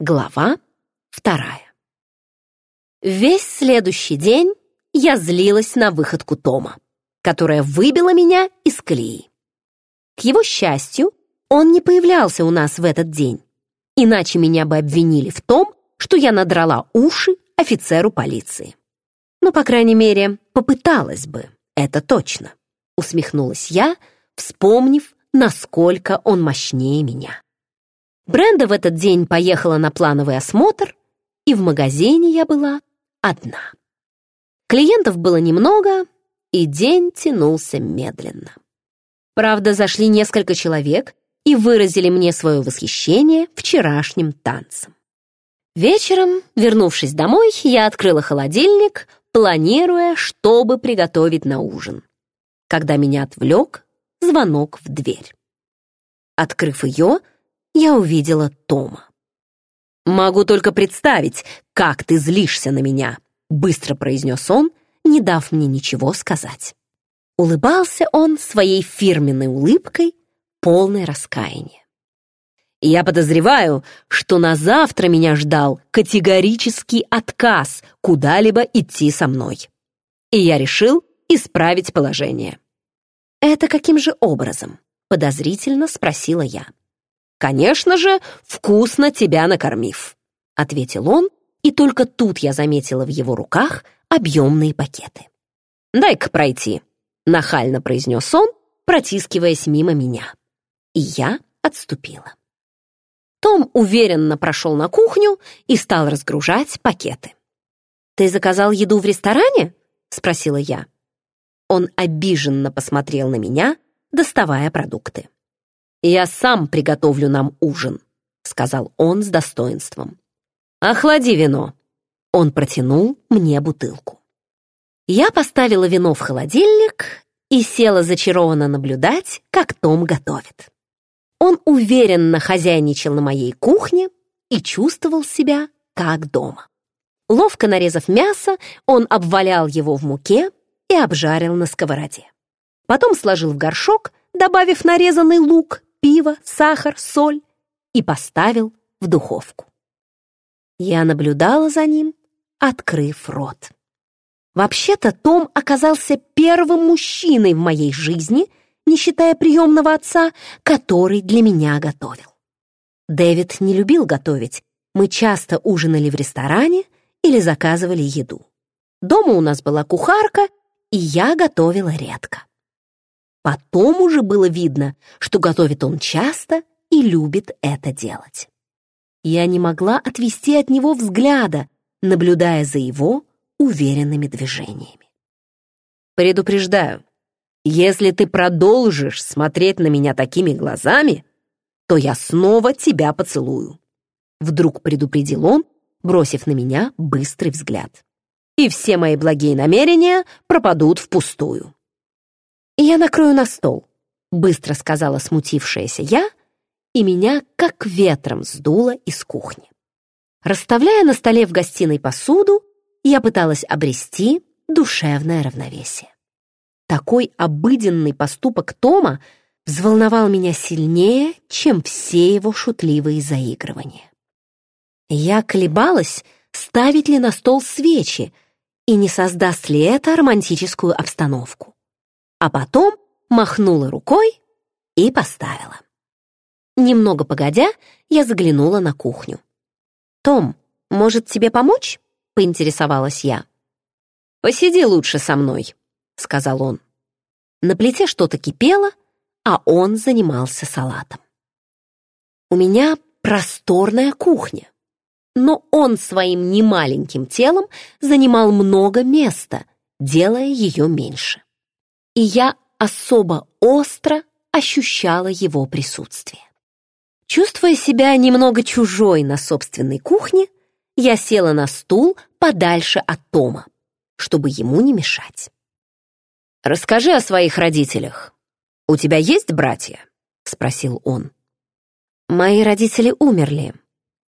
Глава вторая. Весь следующий день я злилась на выходку Тома, которая выбила меня из колеи. К его счастью, он не появлялся у нас в этот день, иначе меня бы обвинили в том, что я надрала уши офицеру полиции. Ну, по крайней мере, попыталась бы, это точно, усмехнулась я, вспомнив, насколько он мощнее меня. Бренда в этот день поехала на плановый осмотр, и в магазине я была одна. Клиентов было немного, и день тянулся медленно. Правда, зашли несколько человек и выразили мне свое восхищение вчерашним танцем. Вечером, вернувшись домой, я открыла холодильник, планируя, чтобы приготовить на ужин. Когда меня отвлек звонок в дверь. Открыв ее, я увидела Тома. «Могу только представить, как ты злишься на меня», быстро произнес он, не дав мне ничего сказать. Улыбался он своей фирменной улыбкой, полной раскаяния. Я подозреваю, что на завтра меня ждал категорический отказ куда-либо идти со мной. И я решил исправить положение. «Это каким же образом?» — подозрительно спросила я. «Конечно же, вкусно тебя накормив», — ответил он, и только тут я заметила в его руках объемные пакеты. «Дай-ка пройти», — нахально произнес он, протискиваясь мимо меня. И я отступила. Том уверенно прошел на кухню и стал разгружать пакеты. «Ты заказал еду в ресторане?» — спросила я. Он обиженно посмотрел на меня, доставая продукты. «Я сам приготовлю нам ужин», — сказал он с достоинством. «Охлади вино». Он протянул мне бутылку. Я поставила вино в холодильник и села зачарованно наблюдать, как Том готовит. Он уверенно хозяйничал на моей кухне и чувствовал себя как дома. Ловко нарезав мясо, он обвалял его в муке и обжарил на сковороде. Потом сложил в горшок, добавив нарезанный лук, пиво, сахар, соль и поставил в духовку. Я наблюдала за ним, открыв рот. Вообще-то Том оказался первым мужчиной в моей жизни, не считая приемного отца, который для меня готовил. Дэвид не любил готовить. Мы часто ужинали в ресторане или заказывали еду. Дома у нас была кухарка, и я готовила редко. Потом уже было видно, что готовит он часто и любит это делать. Я не могла отвести от него взгляда, наблюдая за его уверенными движениями. «Предупреждаю, если ты продолжишь смотреть на меня такими глазами, то я снова тебя поцелую», вдруг предупредил он, бросив на меня быстрый взгляд. «И все мои благие намерения пропадут впустую». «Я накрою на стол», — быстро сказала смутившаяся я, и меня как ветром сдуло из кухни. Расставляя на столе в гостиной посуду, я пыталась обрести душевное равновесие. Такой обыденный поступок Тома взволновал меня сильнее, чем все его шутливые заигрывания. Я колебалась, ставить ли на стол свечи, и не создаст ли это романтическую обстановку а потом махнула рукой и поставила. Немного погодя, я заглянула на кухню. «Том, может, тебе помочь?» — поинтересовалась я. «Посиди лучше со мной», — сказал он. На плите что-то кипело, а он занимался салатом. У меня просторная кухня, но он своим немаленьким телом занимал много места, делая ее меньше и я особо остро ощущала его присутствие. Чувствуя себя немного чужой на собственной кухне, я села на стул подальше от Тома, чтобы ему не мешать. «Расскажи о своих родителях. У тебя есть братья?» — спросил он. «Мои родители умерли.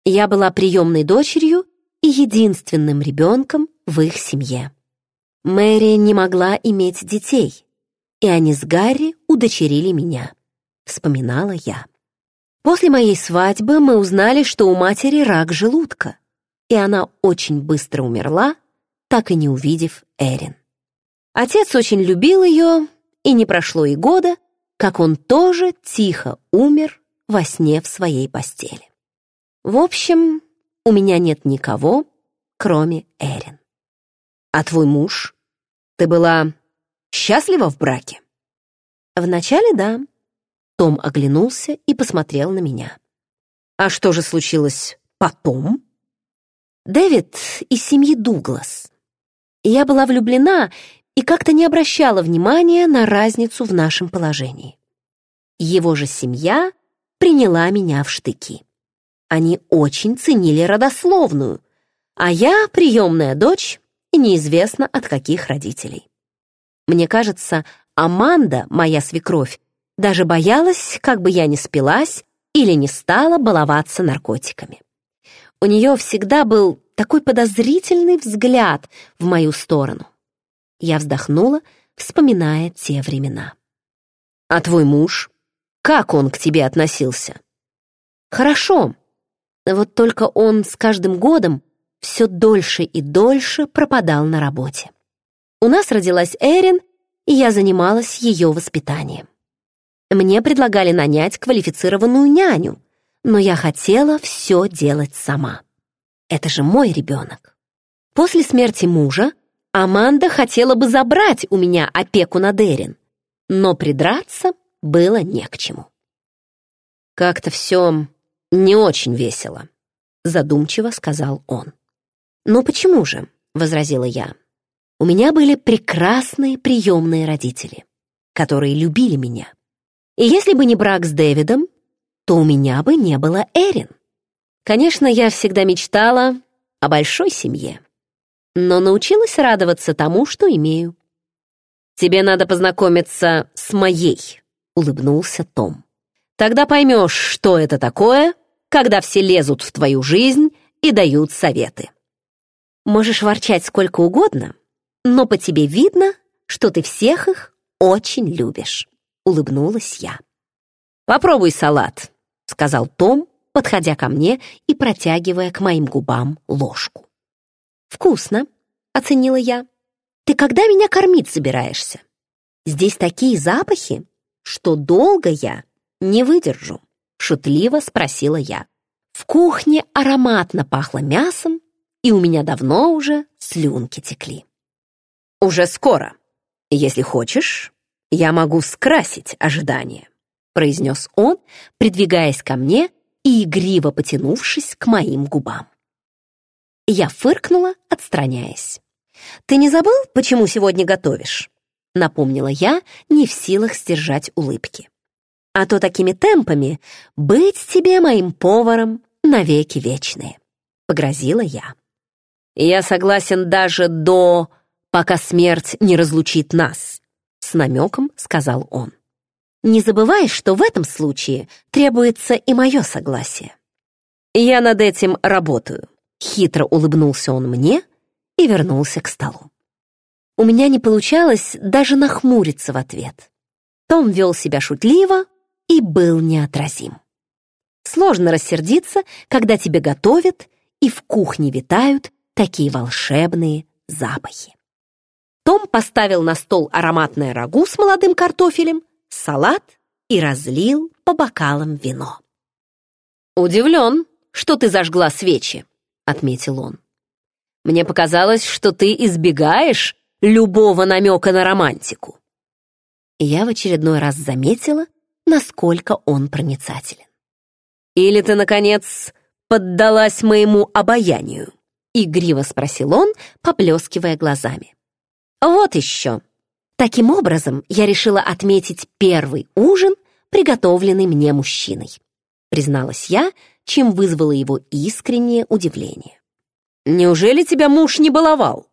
Я была приемной дочерью и единственным ребенком в их семье. Мэри не могла иметь детей, и они с Гарри удочерили меня», — вспоминала я. После моей свадьбы мы узнали, что у матери рак желудка, и она очень быстро умерла, так и не увидев Эрин. Отец очень любил ее, и не прошло и года, как он тоже тихо умер во сне в своей постели. В общем, у меня нет никого, кроме Эрин. А твой муж? Ты была счастлива в браке? Вначале да. Том оглянулся и посмотрел на меня. А что же случилось потом? Дэвид из семьи Дуглас. Я была влюблена и как-то не обращала внимания на разницу в нашем положении. Его же семья приняла меня в штыки. Они очень ценили родословную, а я приемная дочь и неизвестно от каких родителей. Мне кажется, Аманда, моя свекровь, даже боялась, как бы я не спилась или не стала баловаться наркотиками. У нее всегда был такой подозрительный взгляд в мою сторону. Я вздохнула, вспоминая те времена. «А твой муж? Как он к тебе относился?» «Хорошо. Вот только он с каждым годом все дольше и дольше пропадал на работе. У нас родилась Эрин, и я занималась ее воспитанием. Мне предлагали нанять квалифицированную няню, но я хотела все делать сама. Это же мой ребенок. После смерти мужа Аманда хотела бы забрать у меня опеку над Эрин, но придраться было не к чему. Как-то все не очень весело, задумчиво сказал он. «Ну почему же?» — возразила я. «У меня были прекрасные приемные родители, которые любили меня. И если бы не брак с Дэвидом, то у меня бы не было Эрин. Конечно, я всегда мечтала о большой семье, но научилась радоваться тому, что имею. «Тебе надо познакомиться с моей», — улыбнулся Том. «Тогда поймешь, что это такое, когда все лезут в твою жизнь и дают советы». Можешь ворчать сколько угодно, но по тебе видно, что ты всех их очень любишь», — улыбнулась я. «Попробуй салат», — сказал Том, подходя ко мне и протягивая к моим губам ложку. «Вкусно», — оценила я. «Ты когда меня кормить собираешься? Здесь такие запахи, что долго я не выдержу», — шутливо спросила я. В кухне ароматно пахло мясом и у меня давно уже слюнки текли. «Уже скоро. Если хочешь, я могу скрасить ожидание», произнес он, придвигаясь ко мне и игриво потянувшись к моим губам. Я фыркнула, отстраняясь. «Ты не забыл, почему сегодня готовишь?» Напомнила я, не в силах сдержать улыбки. «А то такими темпами быть тебе моим поваром навеки вечные», — погрозила я. Я согласен даже до «пока смерть не разлучит нас», — с намеком сказал он. Не забывай, что в этом случае требуется и мое согласие. Я над этим работаю. Хитро улыбнулся он мне и вернулся к столу. У меня не получалось даже нахмуриться в ответ. Том вел себя шутливо и был неотразим. Сложно рассердиться, когда тебе готовят и в кухне витают такие волшебные запахи. Том поставил на стол ароматное рагу с молодым картофелем, салат и разлил по бокалам вино. «Удивлен, что ты зажгла свечи», — отметил он. «Мне показалось, что ты избегаешь любого намека на романтику». Я в очередной раз заметила, насколько он проницателен. «Или ты, наконец, поддалась моему обаянию?» Игриво спросил он, поблескивая глазами. Вот еще. Таким образом, я решила отметить первый ужин, приготовленный мне мужчиной. Призналась я, чем вызвало его искреннее удивление. «Неужели тебя муж не баловал?»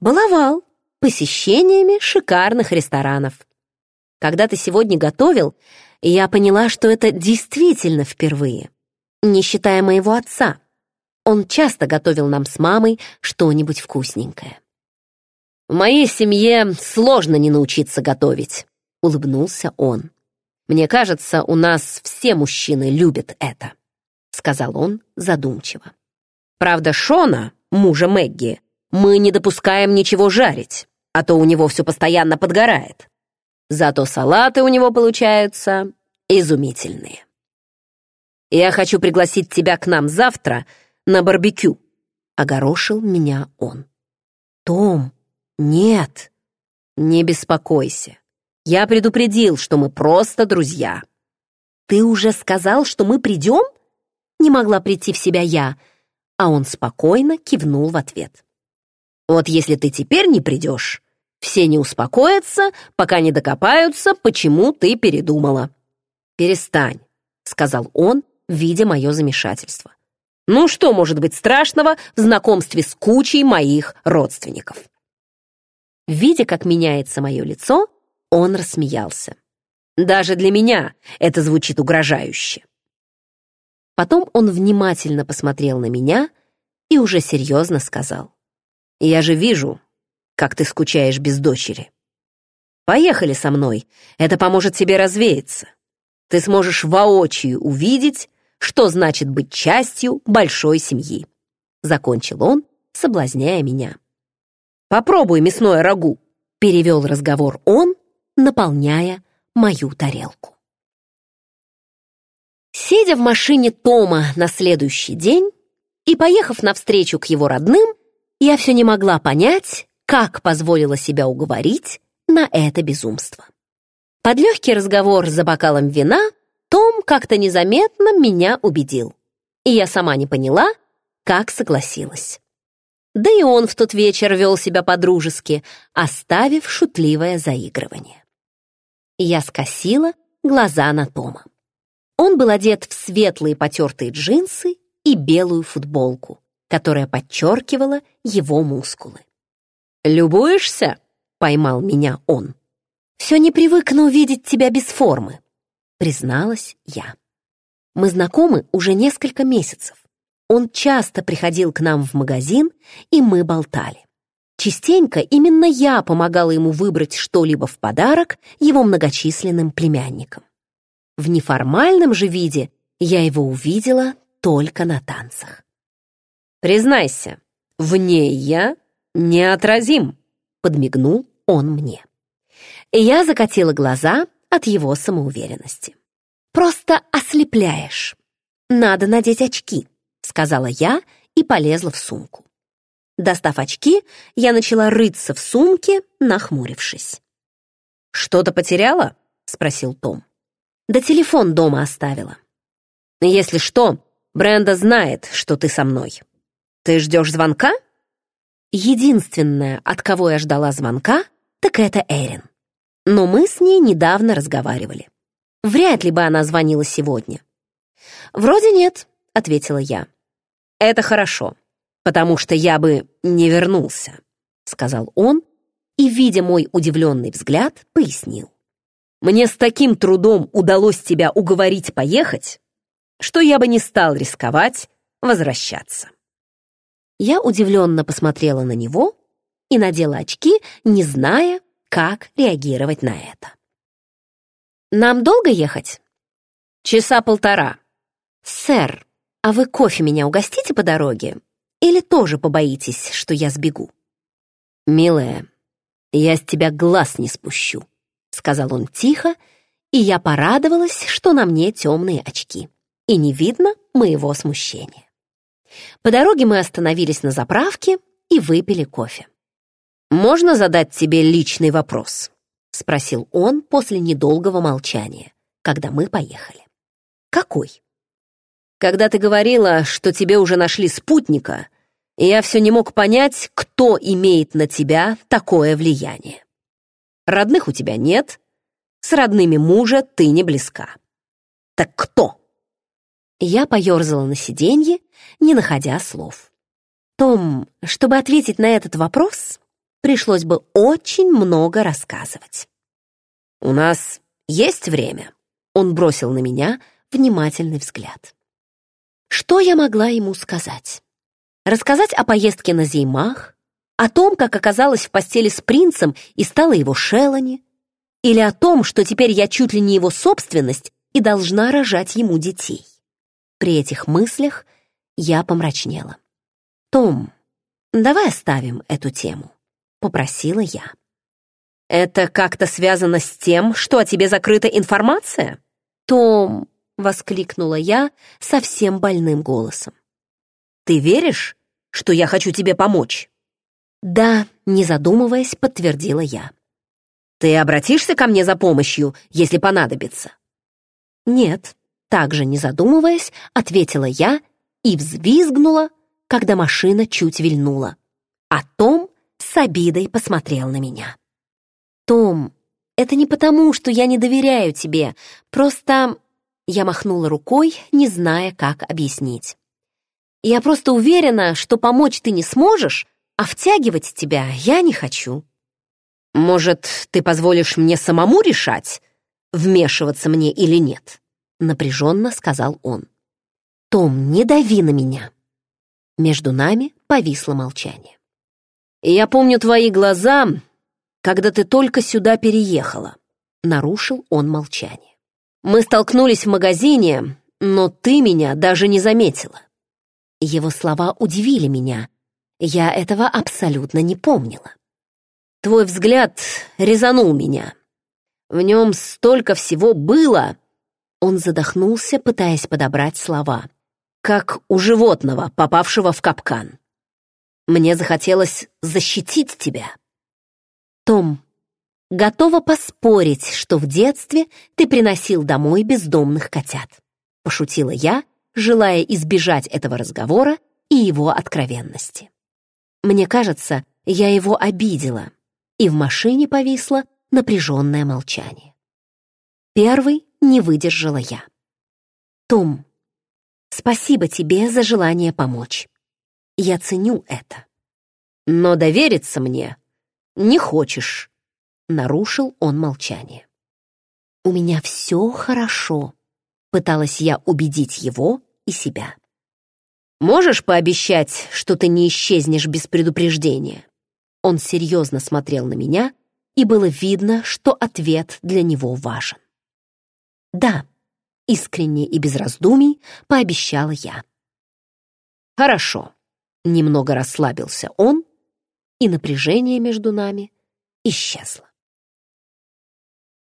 «Баловал. Посещениями шикарных ресторанов. Когда ты сегодня готовил, я поняла, что это действительно впервые, не считая моего отца. Он часто готовил нам с мамой что-нибудь вкусненькое. «В моей семье сложно не научиться готовить», — улыбнулся он. Мне кажется, у нас все мужчины любят это», — сказал он задумчиво. «Правда, Шона, мужа Мэгги, мы не допускаем ничего жарить, а то у него все постоянно подгорает. Зато салаты у него получаются изумительные. Я хочу пригласить тебя к нам завтра на барбекю», — огорошил меня он. «Том, нет!» «Не беспокойся. Я предупредил, что мы просто друзья». «Ты уже сказал, что мы придем?» Не могла прийти в себя я, а он спокойно кивнул в ответ. «Вот если ты теперь не придешь, все не успокоятся, пока не докопаются, почему ты передумала». «Перестань», — сказал он, видя мое замешательство. «Ну что может быть страшного в знакомстве с кучей моих родственников?» Видя, как меняется мое лицо, он рассмеялся. «Даже для меня это звучит угрожающе». Потом он внимательно посмотрел на меня и уже серьезно сказал. «Я же вижу, как ты скучаешь без дочери. Поехали со мной, это поможет тебе развеяться. Ты сможешь воочию увидеть, что значит быть частью большой семьи», — закончил он, соблазняя меня. Попробуй мясное рагу», — перевел разговор он, наполняя мою тарелку. Сидя в машине Тома на следующий день и поехав навстречу к его родным, я все не могла понять, как позволила себя уговорить на это безумство. Под легкий разговор за бокалом вина Том как-то незаметно меня убедил, и я сама не поняла, как согласилась. Да и он в тот вечер вел себя по-дружески, оставив шутливое заигрывание. Я скосила глаза на Тома. Он был одет в светлые потертые джинсы и белую футболку, которая подчеркивала его мускулы. «Любуешься?» — поймал меня он. «Все не привыкну увидеть тебя без формы», — призналась я. Мы знакомы уже несколько месяцев. Он часто приходил к нам в магазин, и мы болтали. Частенько именно я помогала ему выбрать что-либо в подарок его многочисленным племянникам. В неформальном же виде я его увидела только на танцах. «Признайся, в ней я неотразим», — подмигнул он мне. Я закатила глаза от его самоуверенности. «Просто ослепляешь. Надо надеть очки», сказала я и полезла в сумку. Достав очки, я начала рыться в сумке, нахмурившись. «Что-то потеряла?» — спросил Том. «Да телефон дома оставила. Если что, Бренда знает, что ты со мной. Ты ждешь звонка?» Единственное, от кого я ждала звонка, так это Эрин. Но мы с ней недавно разговаривали. Вряд ли бы она звонила сегодня. «Вроде нет», — ответила я. «Это хорошо, потому что я бы не вернулся», — сказал он и, видя мой удивленный взгляд, пояснил. «Мне с таким трудом удалось тебя уговорить поехать, что я бы не стал рисковать возвращаться». Я удивленно посмотрела на него и надела очки, не зная, как реагировать на это. «Нам долго ехать?» «Часа полтора». «Сэр, «А вы кофе меня угостите по дороге? Или тоже побоитесь, что я сбегу?» «Милая, я с тебя глаз не спущу», — сказал он тихо, и я порадовалась, что на мне темные очки, и не видно моего смущения. По дороге мы остановились на заправке и выпили кофе. «Можно задать тебе личный вопрос?» — спросил он после недолгого молчания, когда мы поехали. «Какой?» Когда ты говорила, что тебе уже нашли спутника, я все не мог понять, кто имеет на тебя такое влияние. Родных у тебя нет, с родными мужа ты не близка. Так кто? Я поерзала на сиденье, не находя слов. Том, чтобы ответить на этот вопрос, пришлось бы очень много рассказывать. «У нас есть время?» Он бросил на меня внимательный взгляд. Что я могла ему сказать? Рассказать о поездке на Зеймах, о том, как оказалась в постели с принцем и стала его Шелани, Или о том, что теперь я чуть ли не его собственность и должна рожать ему детей? При этих мыслях я помрачнела. «Том, давай оставим эту тему», — попросила я. «Это как-то связано с тем, что о тебе закрыта информация?» «Том», — воскликнула я совсем больным голосом. «Ты веришь, что я хочу тебе помочь?» «Да», — не задумываясь, подтвердила я. «Ты обратишься ко мне за помощью, если понадобится?» «Нет», — также не задумываясь, ответила я и взвизгнула, когда машина чуть вильнула. А Том с обидой посмотрел на меня. «Том, это не потому, что я не доверяю тебе, просто...» Я махнула рукой, не зная, как объяснить. «Я просто уверена, что помочь ты не сможешь, а втягивать тебя я не хочу». «Может, ты позволишь мне самому решать, вмешиваться мне или нет?» Напряженно сказал он. «Том, не дави на меня!» Между нами повисло молчание. «Я помню твои глаза, когда ты только сюда переехала», — нарушил он молчание. «Мы столкнулись в магазине, но ты меня даже не заметила». Его слова удивили меня. Я этого абсолютно не помнила. «Твой взгляд резанул меня. В нем столько всего было...» Он задохнулся, пытаясь подобрать слова. «Как у животного, попавшего в капкан. Мне захотелось защитить тебя». Том, готова поспорить, что в детстве ты приносил домой бездомных котят. Пошутила я, желая избежать этого разговора и его откровенности. Мне кажется, я его обидела, и в машине повисло напряженное молчание. Первый не выдержала я. «Том, спасибо тебе за желание помочь. Я ценю это. Но довериться мне не хочешь», — нарушил он молчание. «У меня все хорошо», — пыталась я убедить его и себя. «Можешь пообещать, что ты не исчезнешь без предупреждения?» Он серьезно смотрел на меня, и было видно, что ответ для него важен. «Да», — искренне и без раздумий пообещала я. «Хорошо», — немного расслабился он, и напряжение между нами исчезло.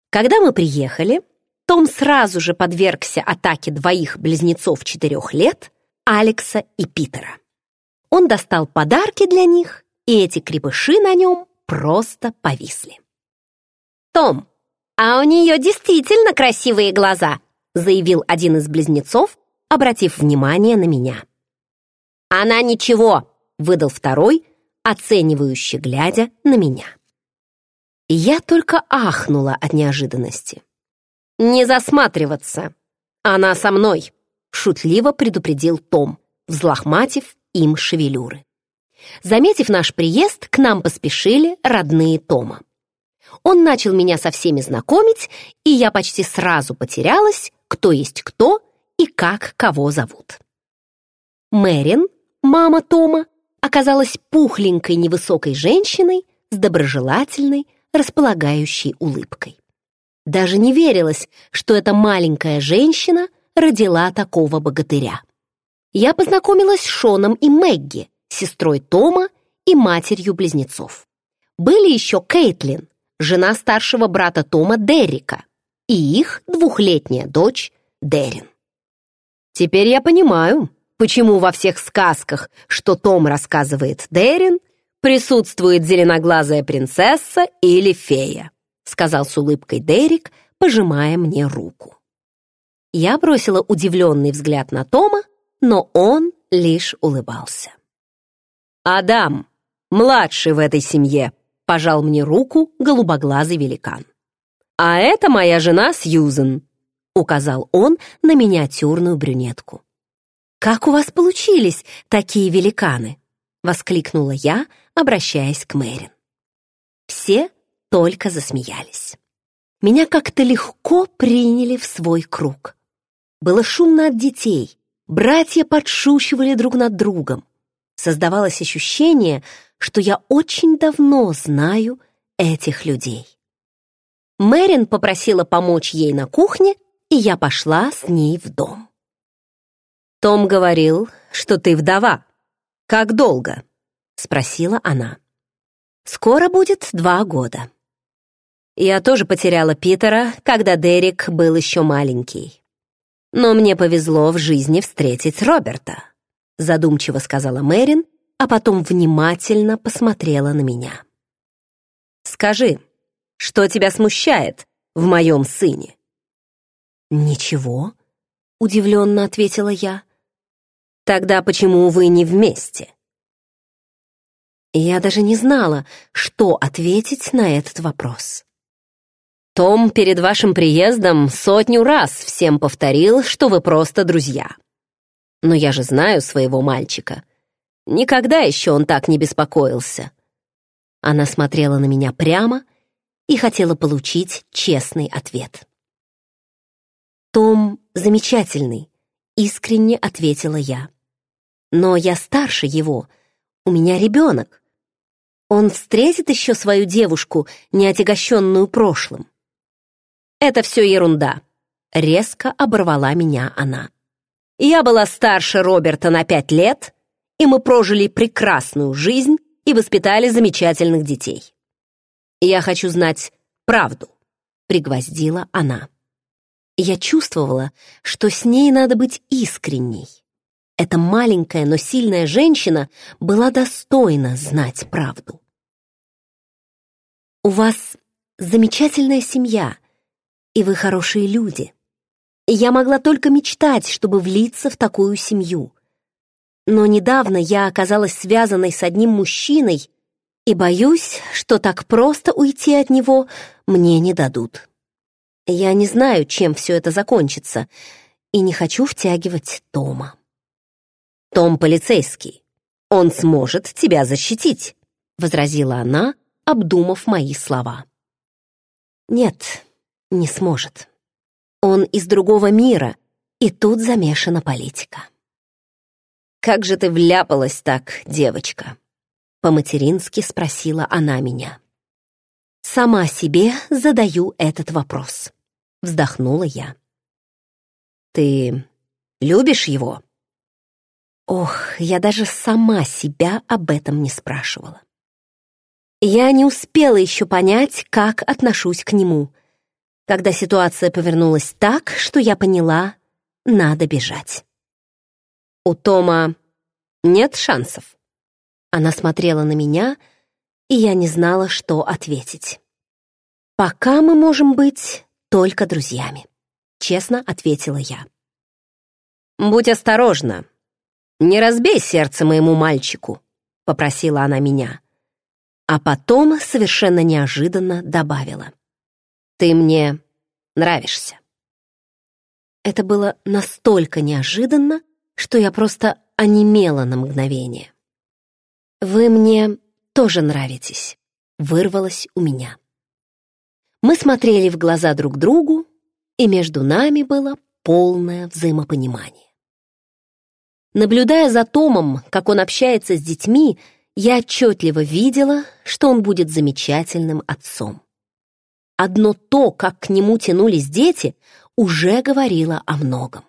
Когда мы приехали, Том сразу же подвергся атаке двоих близнецов четырех лет, Алекса и Питера. Он достал подарки для них, и эти крепыши на нем просто повисли. «Том, а у нее действительно красивые глаза», заявил один из близнецов, обратив внимание на меня. «Она ничего», — выдал второй, оценивающе глядя на меня. Я только ахнула от неожиданности. «Не засматриваться! Она со мной!» — шутливо предупредил Том, взлохматив им шевелюры. Заметив наш приезд, к нам поспешили родные Тома. Он начал меня со всеми знакомить, и я почти сразу потерялась, кто есть кто и как кого зовут. Мэрин, мама Тома, оказалась пухленькой невысокой женщиной с доброжелательной, располагающей улыбкой. Даже не верилось, что эта маленькая женщина родила такого богатыря. Я познакомилась с Шоном и Мэгги, сестрой Тома и матерью близнецов. Были еще Кейтлин, жена старшего брата Тома Деррика, и их двухлетняя дочь Дерин. Теперь я понимаю, почему во всех сказках, что Том рассказывает Дерин, присутствует зеленоглазая принцесса или фея, сказал с улыбкой Дерек, пожимая мне руку. Я бросила удивленный взгляд на Тома, но он лишь улыбался. «Адам, младший в этой семье», — пожал мне руку голубоглазый великан. «А это моя жена Сьюзен», — указал он на миниатюрную брюнетку. «Как у вас получились такие великаны?» — воскликнула я, обращаясь к Мэрин. Все только засмеялись. Меня как-то легко приняли в свой круг. Было шумно от детей, братья подшучивали друг над другом. Создавалось ощущение, что я очень давно знаю этих людей. Мэрин попросила помочь ей на кухне, и я пошла с ней в дом. «Том говорил, что ты вдова. Как долго?» — спросила она. «Скоро будет два года». Я тоже потеряла Питера, когда Дерек был еще маленький. Но мне повезло в жизни встретить Роберта, задумчиво сказала Мэрин, а потом внимательно посмотрела на меня. Скажи, что тебя смущает в моем сыне? Ничего, удивленно ответила я. Тогда почему вы не вместе? Я даже не знала, что ответить на этот вопрос. Том перед вашим приездом сотню раз всем повторил, что вы просто друзья. Но я же знаю своего мальчика. Никогда еще он так не беспокоился. Она смотрела на меня прямо и хотела получить честный ответ. «Том замечательный», — искренне ответила я. «Но я старше его, у меня ребенок. Он встретит еще свою девушку, не отягощенную прошлым». «Это все ерунда», — резко оборвала меня она. «Я была старше Роберта на пять лет, и мы прожили прекрасную жизнь и воспитали замечательных детей. Я хочу знать правду», — пригвоздила она. Я чувствовала, что с ней надо быть искренней. Эта маленькая, но сильная женщина была достойна знать правду. «У вас замечательная семья», и вы хорошие люди. Я могла только мечтать, чтобы влиться в такую семью. Но недавно я оказалась связанной с одним мужчиной и боюсь, что так просто уйти от него мне не дадут. Я не знаю, чем все это закончится, и не хочу втягивать Тома. «Том полицейский. Он сможет тебя защитить», — возразила она, обдумав мои слова. «Нет, не сможет. Он из другого мира, и тут замешана политика. «Как же ты вляпалась так, девочка?» По-матерински спросила она меня. «Сама себе задаю этот вопрос», — вздохнула я. «Ты любишь его?» Ох, я даже сама себя об этом не спрашивала. Я не успела еще понять, как отношусь к нему — когда ситуация повернулась так, что я поняла, надо бежать. У Тома нет шансов. Она смотрела на меня, и я не знала, что ответить. «Пока мы можем быть только друзьями», — честно ответила я. «Будь осторожна. Не разбей сердце моему мальчику», — попросила она меня. А потом совершенно неожиданно добавила. Ты мне нравишься. Это было настолько неожиданно, что я просто онемела на мгновение. «Вы мне тоже нравитесь», — вырвалось у меня. Мы смотрели в глаза друг другу, и между нами было полное взаимопонимание. Наблюдая за Томом, как он общается с детьми, я отчетливо видела, что он будет замечательным отцом. Одно то, как к нему тянулись дети, уже говорило о многом.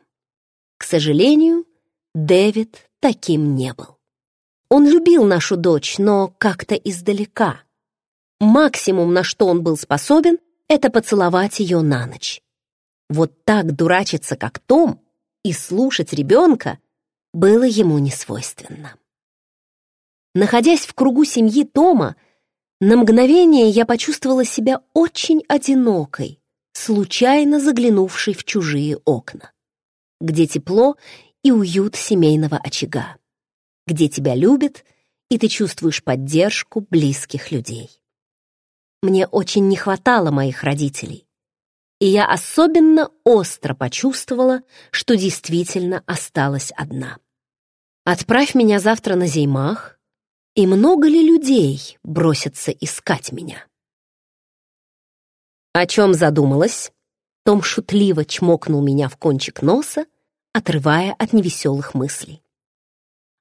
К сожалению, Дэвид таким не был. Он любил нашу дочь, но как-то издалека. Максимум, на что он был способен, это поцеловать ее на ночь. Вот так дурачиться, как Том, и слушать ребенка было ему не свойственно. Находясь в кругу семьи Тома, на мгновение я почувствовала себя очень одинокой, случайно заглянувшей в чужие окна, где тепло и уют семейного очага, где тебя любят, и ты чувствуешь поддержку близких людей. Мне очень не хватало моих родителей, и я особенно остро почувствовала, что действительно осталась одна. Отправь меня завтра на зеймах, и много ли людей бросятся искать меня? О чем задумалась? Том шутливо чмокнул меня в кончик носа, отрывая от невеселых мыслей.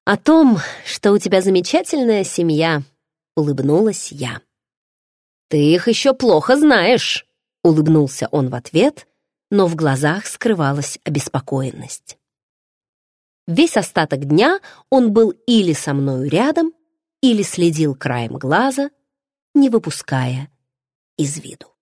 «О том, что у тебя замечательная семья», — улыбнулась я. «Ты их еще плохо знаешь», — Улыбнулся он в ответ, но в глазах скрывалась обеспокоенность. Весь остаток дня он был или со мною рядом, или следил краем глаза, не выпуская из виду.